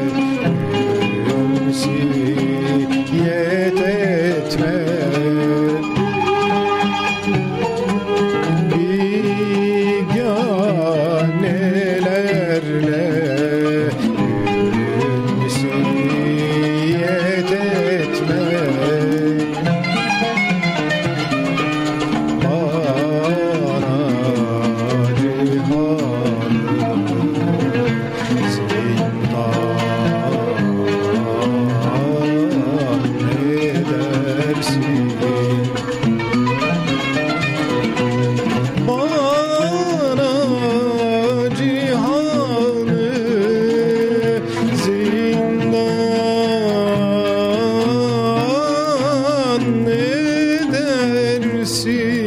Thank you. see.